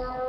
Oh.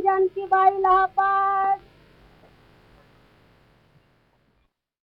Ramzan की by लापा